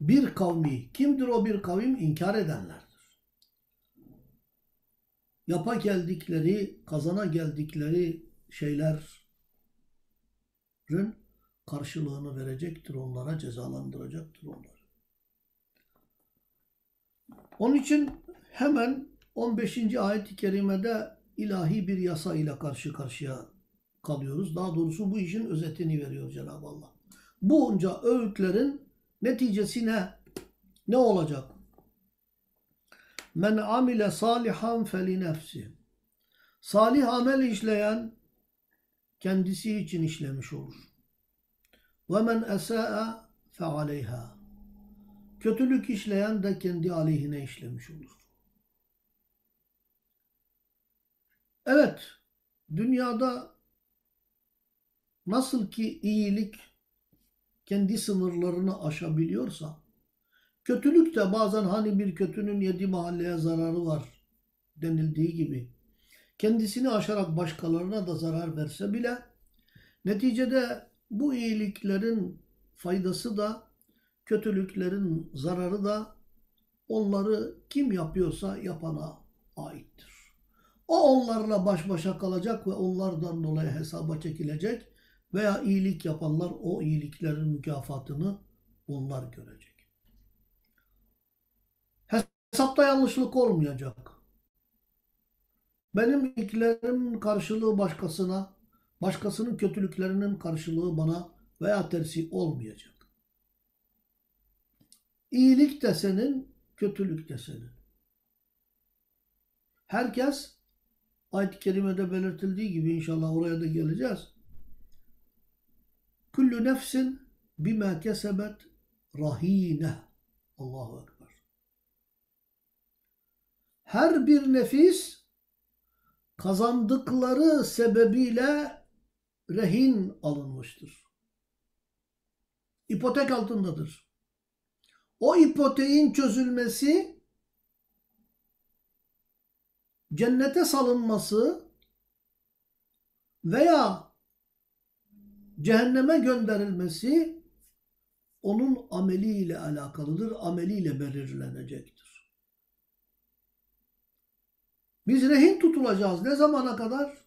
bir kavmi, kimdir o bir kavim? İnkar edenlerdir. Yapa geldikleri, kazana geldikleri şeylerin karşılığını verecektir onlara, cezalandıracaktır onları. Onun için hemen 15. ayet-i kerimede ilahi bir yasa ile karşı karşıya kalıyoruz. Daha doğrusu bu işin özetini veriyor Cenab-ı Allah. Bunca öğütlerin neticesi ne? Olacak? Men amile salihan feli nefsi. Salih amel işleyen kendisi için işlemiş olur. Ve men esa'a fe aleyha. Kötülük işleyen de kendi aleyhine işlemiş olur. Evet, dünyada nasıl ki iyilik kendi sınırlarını aşabiliyorsa, kötülük de bazen hani bir kötünün yedi mahalleye zararı var denildiği gibi, kendisini aşarak başkalarına da zarar verse bile, neticede bu iyiliklerin faydası da, kötülüklerin zararı da onları kim yapıyorsa yapana aittir. O onlarla baş başa kalacak ve onlardan dolayı hesaba çekilecek veya iyilik yapanlar o iyiliklerin mükafatını onlar görecek. Hesapta yanlışlık olmayacak. Benim iyiliklerimin karşılığı başkasına, başkasının kötülüklerinin karşılığı bana veya tersi olmayacak. İyilik de senin, kötülük de senin. Herkes ayet-i kerimede belirtildiği gibi inşallah oraya da geleceğiz. Kullu nefsin bima kesebet rahine. Allahu Ekber. Her bir nefis kazandıkları sebebiyle rehin alınmıştır. İpotek altındadır. O ipoteğin çözülmesi cennete salınması veya cehenneme gönderilmesi onun ameliyle alakalıdır, ameliyle belirlenecektir. Biz rehin tutulacağız. Ne zamana kadar?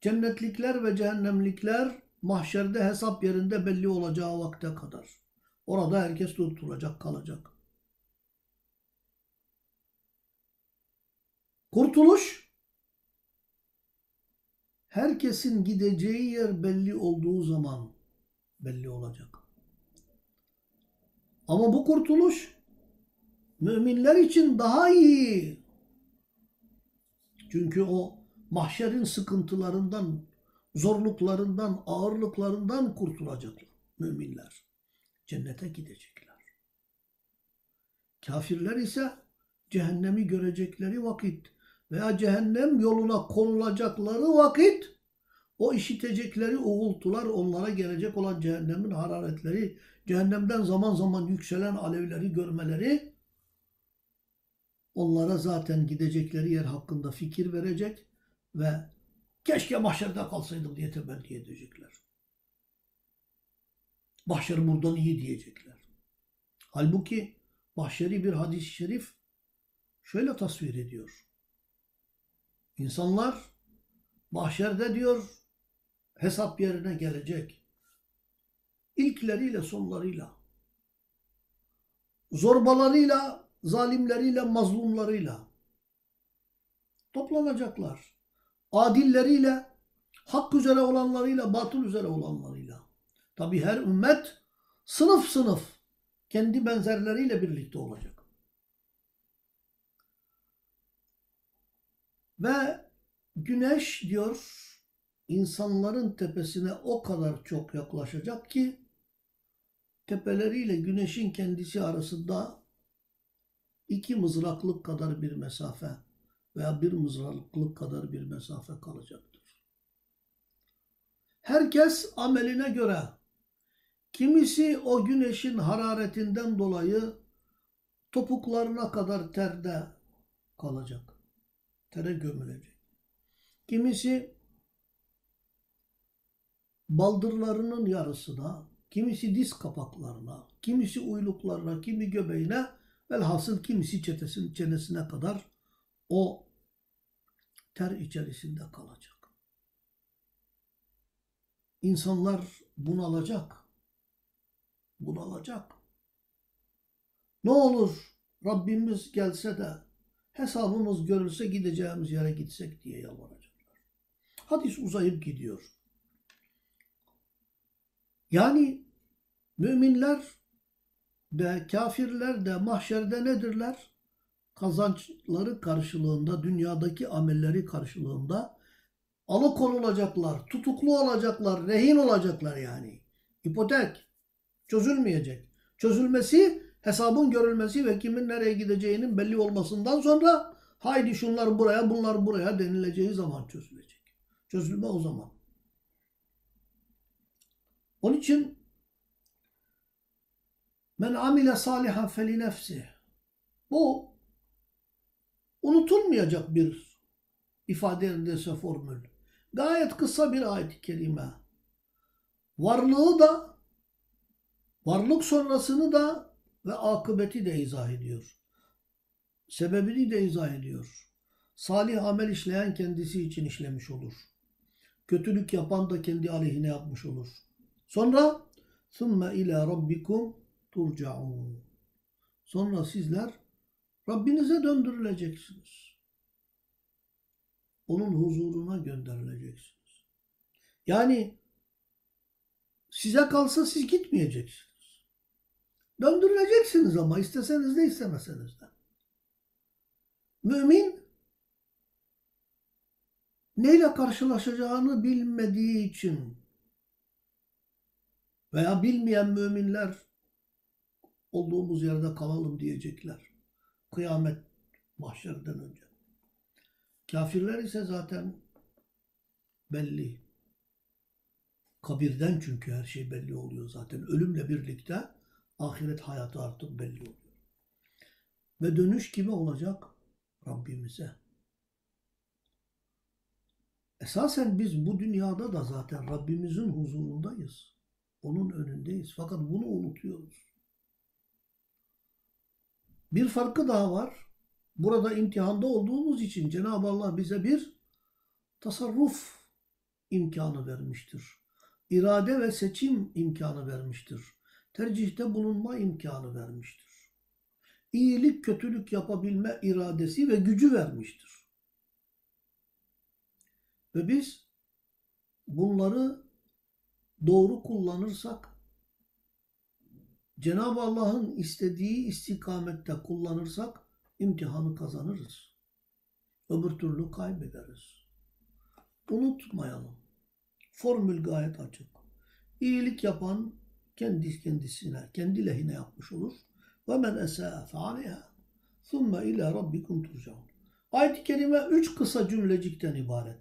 Cennetlikler ve cehennemlikler mahşerde hesap yerinde belli olacağı vakte kadar. Orada herkes tutulacak, kalacak. Kurtuluş herkesin gideceği yer belli olduğu zaman belli olacak. Ama bu kurtuluş müminler için daha iyi. Çünkü o mahşerin sıkıntılarından, zorluklarından, ağırlıklarından kurtulacaklar müminler. Cennete gidecekler. Kafirler ise cehennemi görecekleri vakit veya cehennem yoluna konulacakları vakit o işitecekleri uğultular onlara gelecek olan cehennemin hararetleri, cehennemden zaman zaman yükselen alevleri görmeleri onlara zaten gidecekleri yer hakkında fikir verecek ve keşke mahşerde kalsaydım diye temenni edecekler. Mahşer buradan iyi diyecekler. Halbuki mahşeri bir hadis-i şerif şöyle tasvir ediyor. İnsanlar mahşerde diyor hesap yerine gelecek. İlkleriyle sonlarıyla. Zorbalarıyla, zalimleriyle, mazlumlarıyla toplanacaklar. Adilleriyle, hak üzere olanlarıyla, batıl üzere olanlarıyla. Tabi her ümmet sınıf sınıf kendi benzerleriyle birlikte olacak. Ve güneş diyor insanların tepesine o kadar çok yaklaşacak ki tepeleriyle güneşin kendisi arasında iki mızraklık kadar bir mesafe veya bir mızraklık kadar bir mesafe kalacaktır. Herkes ameline göre kimisi o güneşin hararetinden dolayı topuklarına kadar terde kalacak. Tere gömülecek. Kimisi baldırlarının yarısına, kimisi diz kapaklarına, kimisi uyluklarına, kimi göbeğine, velhasıl kimisi çetesin çenesine kadar o ter içerisinde kalacak. İnsanlar bunalacak. Bunalacak. Ne olur Rabbimiz gelse de hesabımız görülse gideceğimiz yere gitsek diye yalvaracaklar. Hadis uzayıp gidiyor. Yani müminler de kafirler de mahşerde nedirler? Kazançları karşılığında, dünyadaki amelleri karşılığında alıkonulacaklar, tutuklu olacaklar, rehin olacaklar yani. İpotek çözülmeyecek. Çözülmesi hesabın görülmesi ve kimin nereye gideceğinin belli olmasından sonra haydi şunlar buraya bunlar buraya denileceği zaman çözülecek. Çözülme o zaman. Onun için men amile salihan feli nefsi bu unutulmayacak bir ifade edilse formül. Gayet kısa bir ayet-i kerime. Varlığı da varlık sonrasını da ve akıbeti de izah ediyor. Sebebini de izah ediyor. Salih amel işleyen kendisi için işlemiş olur. Kötülük yapan da kendi aleyhine yapmış olur. Sonra ثُمَّ ila rabbikum turcaun. Sonra sizler Rabbinize döndürüleceksiniz. Onun huzuruna gönderileceksiniz. Yani size kalsa siz gitmeyeceksiniz. Döndürüleceksiniz ama isteseniz de istemeseniz de. Mümin neyle karşılaşacağını bilmediği için veya bilmeyen müminler olduğumuz yerde kalalım diyecekler. Kıyamet mahşerden önce. Kafirler ise zaten belli. Kabirden çünkü her şey belli oluyor zaten. Ölümle birlikte ahiret hayatı artık belli oluyor. Ve dönüş kime olacak? Rabbimize. Esasen biz bu dünyada da zaten Rabbimizin huzurundayız. Onun önündeyiz. Fakat bunu unutuyoruz. Bir farkı daha var. Burada imtihanda olduğumuz için Cenab-ı Allah bize bir tasarruf imkanı vermiştir. İrade ve seçim imkanı vermiştir. Tercihte bulunma imkanı vermiştir. İyilik kötülük yapabilme iradesi ve gücü vermiştir. Ve biz bunları doğru kullanırsak Cenab-ı Allah'ın istediği istikamette kullanırsak imtihanı kazanırız. Öbür türlü kaybederiz. Unutmayalım. Formül gayet açık. İyilik yapan kendi kendisine, kendi lehine yapmış olur. Ve men esâ fe'aleyhâ. Thumme ilâ rabbikum turcaun. Ayet-i Kerime üç kısa cümlecikten ibaret.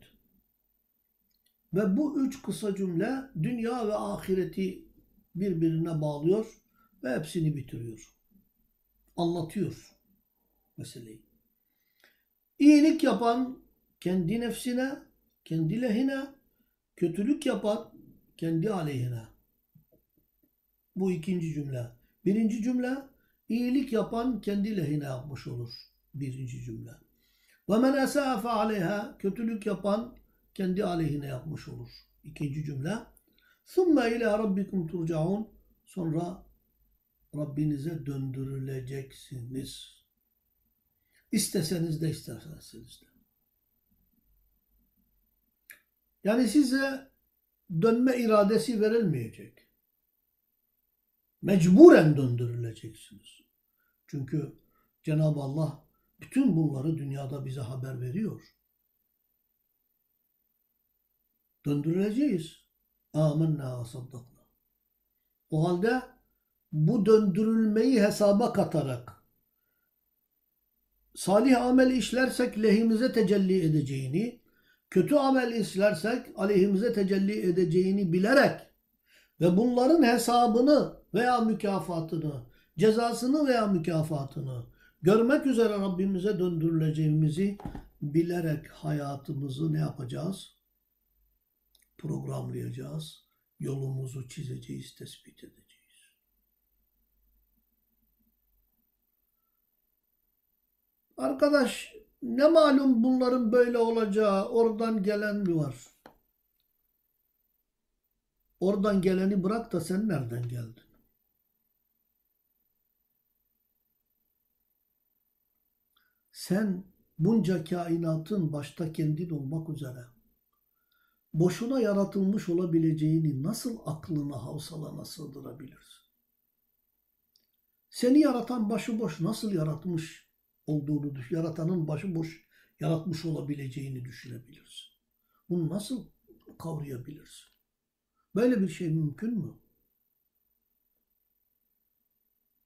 Ve bu üç kısa cümle dünya ve ahireti birbirine bağlıyor ve hepsini bitiriyor. Anlatıyor meseleyi. İyilik yapan kendi nefsine, kendi lehine, kötülük yapan kendi aleyhine. Bu ikinci cümle. Birinci cümle İyilik yapan kendi lehine yapmış olur. Birinci cümle. Ve men esâ fealeyha kötülük yapan kendi aleyhine yapmış olur. İkinci cümle. Sümme ila rabbikum turcaun sonra Rabbinize döndürüleceksiniz. İsteseniz de isterseniz de. Yani size dönme iradesi verilmeyecek. Mecburen döndürüleceksiniz. Çünkü Cenab-ı Allah bütün bunları dünyada bize haber veriyor. Döndürüleceğiz. Amenna saddakna. O halde bu döndürülmeyi hesaba katarak salih amel işlersek lehimize tecelli edeceğini, kötü amel işlersek aleyhimize tecelli edeceğini bilerek ve bunların hesabını veya mükafatını, cezasını veya mükafatını görmek üzere Rabbimize döndürüleceğimizi bilerek hayatımızı ne yapacağız? Programlayacağız. Yolumuzu çizeceğiz, tespit edeceğiz. Arkadaş ne malum bunların böyle olacağı oradan gelen mi var? Oradan geleni bırak da sen nereden geldin? Sen bunca kainatın başta kendin olmak üzere boşuna yaratılmış olabileceğini nasıl aklına, havsalana sığdırabilirsin? Seni yaratan başıboş nasıl yaratmış olduğunu düşün, yaratanın başıboş yaratmış olabileceğini düşünebilirsin. Bunu nasıl kavrayabilirsin? Böyle bir şey mümkün mü?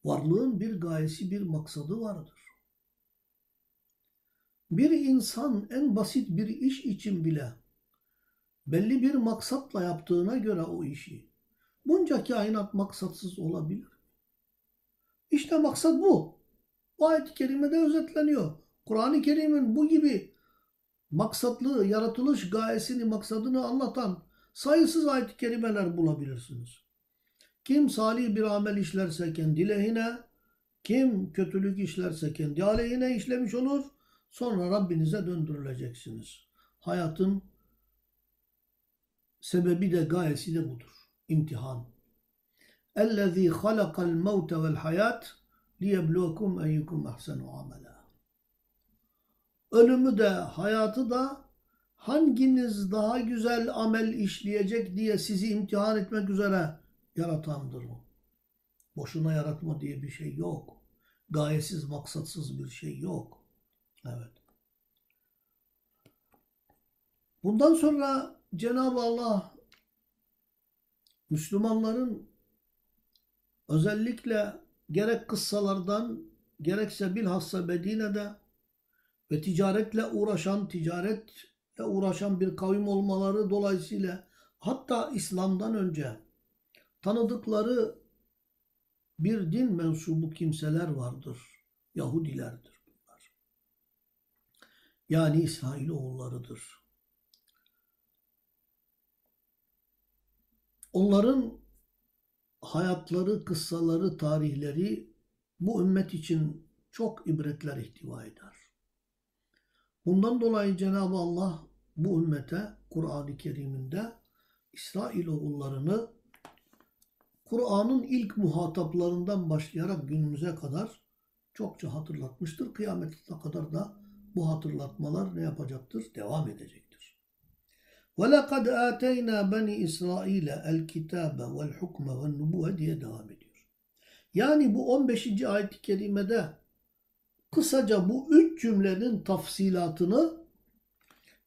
Varlığın bir gayesi, bir maksadı vardır. Bir insan en basit bir iş için bile belli bir maksatla yaptığına göre o işi bunca kainat maksatsız olabilir. İşte maksat bu. Bu ayet-i kerimede özetleniyor. Kur'an-ı Kerim'in bu gibi maksatlı, yaratılış gayesini, maksadını anlatan sayısız ayet-i kerimeler bulabilirsiniz. Kim salih bir amel işlerse kendi lehine, kim kötülük işlerse kendi aleyhine işlemiş olur. Sonra Rabbinize döndürüleceksiniz. Hayatın sebebi de gayesi de budur. İmtihan. اَلَّذ۪ي خَلَقَ الْمَوْتَ وَالْحَيَاتِ لِيَبْلُوَكُمْ اَيُّكُمْ اَحْسَنُ عَمَلًا Ölümü de hayatı da hanginiz daha güzel amel işleyecek diye sizi imtihan etmek üzere yaratandır o. Boşuna yaratma diye bir şey yok. Gayesiz, maksatsız bir şey yok. Evet. Bundan sonra Cenab-ı Allah Müslümanların özellikle gerek kıssalardan gerekse bilhassa Medine'de ve ticaretle uğraşan, ticaretle uğraşan bir kavim olmaları dolayısıyla hatta İslam'dan önce tanıdıkları bir din mensubu kimseler vardır. Yahudilerdir. Yani İsrailoğullarıdır. Onların hayatları, kıssaları, tarihleri bu ümmet için çok ibretler ihtiva eder. Bundan dolayı Cenab-ı Allah bu ümmete Kur'an-ı Kerim'inde İsrailoğullarını Kur'an'ın ilk muhataplarından başlayarak günümüze kadar çokça hatırlatmıştır. Kıyamete kadar da bu hatırlatmalar ne yapacaktır? Devam edecektir. وَلَقَدْ آتَيْنَا بَنِي إِسْرَائِيلَ الْكِتَابَ وَالْحُكْمَ وَالنُّبُوَ diye devam ediyor. Yani bu 15. ayet-i kerimede kısaca bu üç cümlenin tafsilatını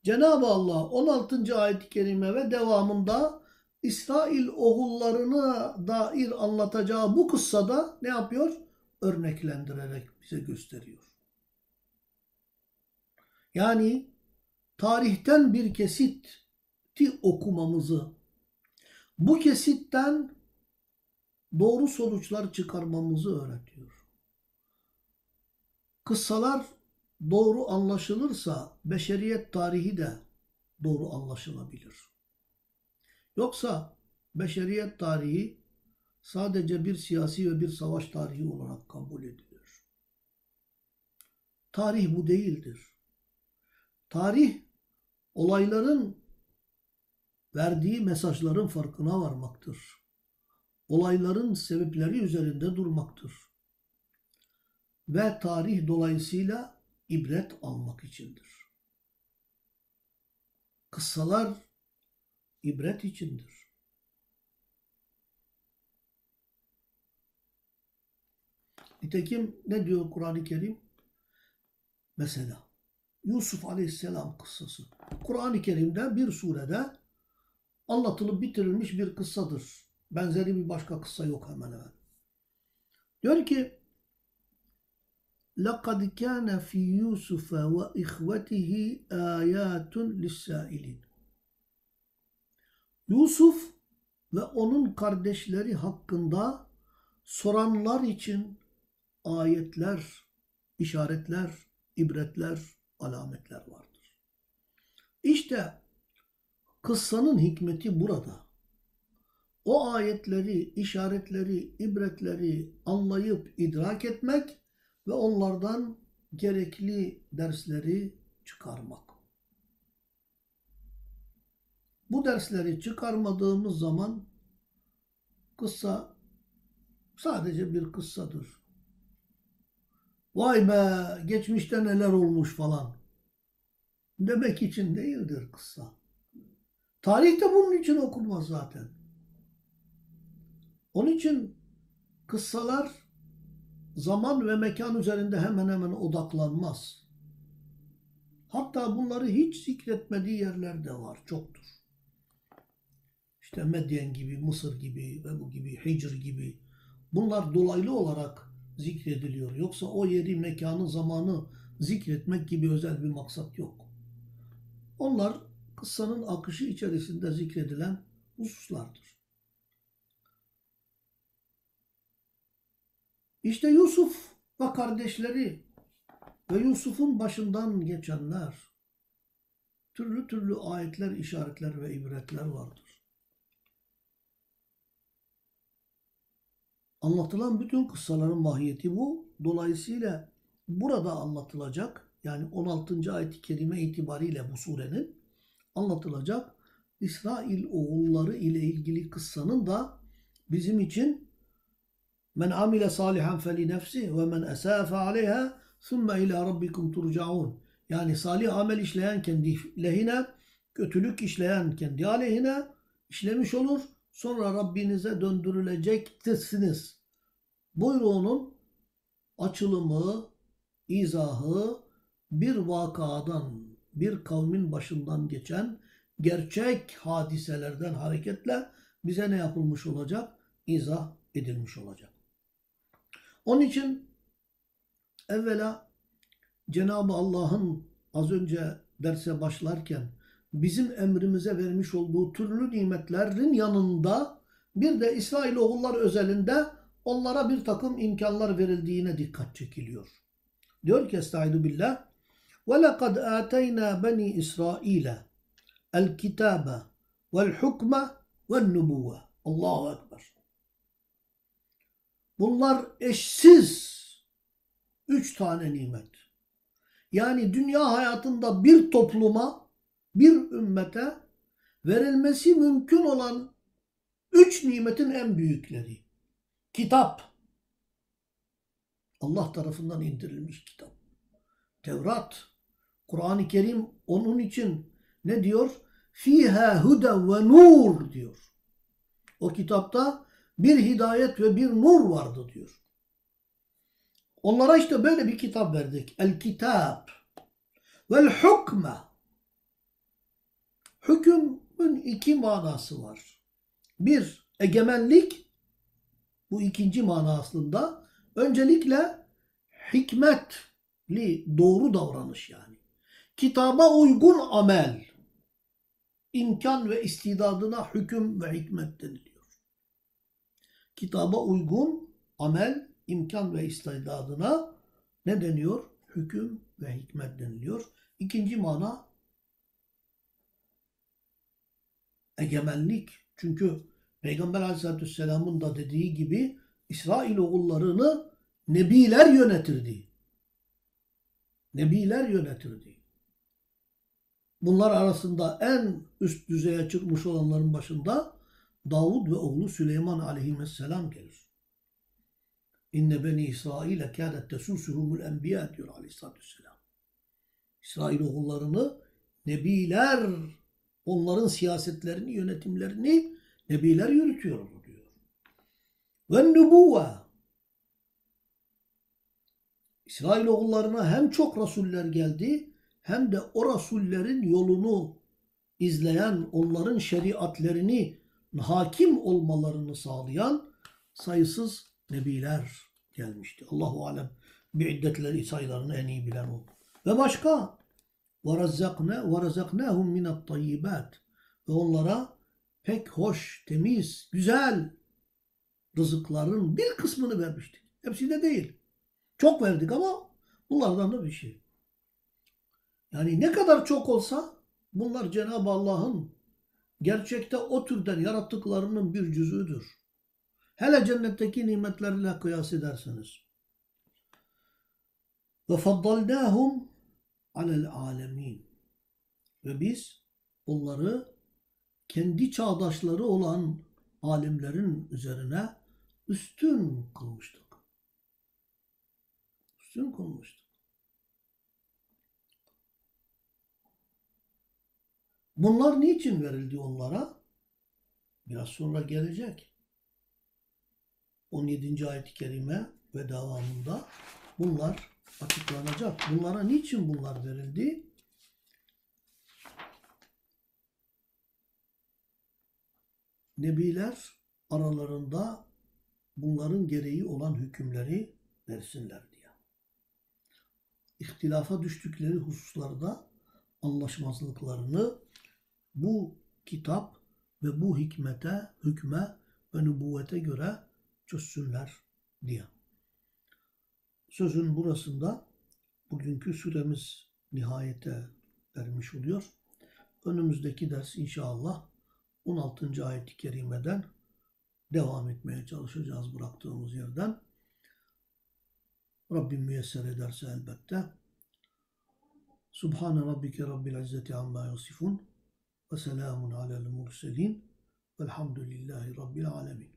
Cenab-ı Allah 16. ayet-i kerime ve devamında İsrail oğullarına dair anlatacağı bu kıssada ne yapıyor? Örneklendirerek bize gösteriyor. Yani tarihten bir kesiti okumamızı, bu kesitten doğru sonuçlar çıkarmamızı öğretiyor. Kıssalar doğru anlaşılırsa beşeriyet tarihi de doğru anlaşılabilir. Yoksa beşeriyet tarihi sadece bir siyasi ve bir savaş tarihi olarak kabul edilir. Tarih bu değildir. Tarih olayların verdiği mesajların farkına varmaktır. Olayların sebepleri üzerinde durmaktır. Ve tarih dolayısıyla ibret almak içindir. Kıssalar ibret içindir. Nitekim ne diyor Kur'an-ı Kerim? Mesela Yusuf Aleyhisselam kıssası. Kur'an-ı Kerim'de bir surede anlatılıp bitirilmiş bir kıssadır. Benzeri bir başka kıssa yok hemen hemen. Diyor ki لَقَدْ كَانَ فِي يُوسُفَ وَإِخْوَتِهِ آيَاتٌ لِلسَّائِلِينَ Yusuf ve onun kardeşleri hakkında soranlar için ayetler, işaretler, ibretler, alametler vardır. İşte kıssanın hikmeti burada. O ayetleri, işaretleri, ibretleri anlayıp idrak etmek ve onlardan gerekli dersleri çıkarmak. Bu dersleri çıkarmadığımız zaman kıssa sadece bir kıssadır. Vay be geçmişte neler olmuş falan demek için değildir kıssa. Tarih de bunun için okunmaz zaten. Onun için kıssalar zaman ve mekan üzerinde hemen hemen odaklanmaz. Hatta bunları hiç zikretmediği yerler de var, çoktur. İşte Medyen gibi, Mısır gibi ve bu gibi, Hicr gibi bunlar dolaylı olarak zikrediliyor. Yoksa o yeri, mekanı, zamanı zikretmek gibi özel bir maksat yok. Onlar kıssanın akışı içerisinde zikredilen hususlardır. İşte Yusuf ve kardeşleri ve Yusuf'un başından geçenler türlü türlü ayetler, işaretler ve ibretler vardır. Anlatılan bütün kıssaların mahiyeti bu. Dolayısıyla burada anlatılacak yani 16. ayet-i kerime itibariyle bu surenin anlatılacak İsrail oğulları ile ilgili kıssanın da bizim için men amile salihan feli nefsi ve men esafe aleyha thumme ila rabbikum turcaun yani salih amel işleyen kendi lehine kötülük işleyen kendi aleyhine işlemiş olur sonra Rabbinize döndürüleceksiniz. Buyruğunun açılımı, izahı bir vakadan, bir kavmin başından geçen gerçek hadiselerden hareketle bize ne yapılmış olacak? İzah edilmiş olacak. Onun için evvela Cenab-ı Allah'ın az önce derse başlarken bizim emrimize vermiş olduğu türlü nimetlerin yanında bir de İsrail oğullar özelinde onlara bir takım imkanlar verildiğine dikkat çekiliyor. Diyor ki Estaizu billah وَلَقَدْ آتَيْنَا بَنِي إِسْرَائِيلَ الْكِتَابَ وَالْحُكْمَ وَالنُّبُوَّةِ Allahu Ekber. Bunlar eşsiz üç tane nimet. Yani dünya hayatında bir topluma, bir ümmete verilmesi mümkün olan üç nimetin en büyükleri. Kitap. Allah tarafından indirilmiş kitap. Tevrat. Kur'an-ı Kerim onun için ne diyor? Fiha huden ve nur diyor. O kitapta bir hidayet ve bir nur vardı diyor. Onlara işte böyle bir kitap verdik. El kitap vel hukme. Hükümün iki manası var. Bir, egemenlik. Bu ikinci mana aslında. Öncelikle hikmetli doğru davranış yani. Kitaba uygun amel. imkan ve istidadına hüküm ve hikmet deniliyor. Kitaba uygun amel, imkan ve istidadına ne deniyor? Hüküm ve hikmet deniliyor. İkinci mana egemenlik. Çünkü Peygamber aleyhissalatü vesselamın da dediği gibi İsrail oğullarını nebiler yönetirdi. Nebiler yönetirdi. Bunlar arasında en üst düzeye çıkmış olanların başında Davud ve oğlu Süleyman aleyhisselam gelir. İnne beni İsrail'e kânet tesusuhumul enbiya diyor aleyhissalatü vesselam. İsrail oğullarını nebiler onların siyasetlerini, yönetimlerini nebiler yürütüyor diyor. Ve nübuvve İsrail oğullarına hem çok rasuller geldi hem de o rasullerin yolunu izleyen, onların şeriatlerini hakim olmalarını sağlayan sayısız nebiler gelmişti. Allahu alem bir iddetleri sayılarını en iyi bilen o. Ve başka وَرَزَّقْنَا وَرَزَقْنَاهُمْ مِنَ الطَّيِّبَاتِ Ve onlara pek hoş, temiz, güzel rızıkların bir kısmını vermiştik. Hepsi de değil. Çok verdik ama bunlardan da bir şey. Yani ne kadar çok olsa bunlar Cenab-ı Allah'ın gerçekte o türden yarattıklarının bir cüzüdür. Hele cennetteki nimetlerle kıyas ederseniz. Ve faddalnâhum alel alemin. Ve biz onları kendi çağdaşları olan alimlerin üzerine üstün kılmıştık. Üstün kılmıştık. Bunlar niçin verildi onlara? Biraz sonra gelecek. 17. ayet-i kerime ve devamında bunlar açıklanacak. Bunlara niçin bunlar verildi? Nebiler aralarında bunların gereği olan hükümleri versinler diye. İhtilafa düştükleri hususlarda anlaşmazlıklarını bu kitap ve bu hikmete, hükme ve nübüvvete göre çözsünler diye. Sözün burasında bugünkü süremiz nihayete ermiş oluyor. Önümüzdeki ders inşallah 16. ayet-i kerimeden devam etmeye çalışacağız bıraktığımız yerden. Rabbim müyesser ederse elbette. Subhane Rabbike Rabbil İzzeti Amma Yasifun ve selamun alel murselin velhamdülillahi Rabbil Alemin.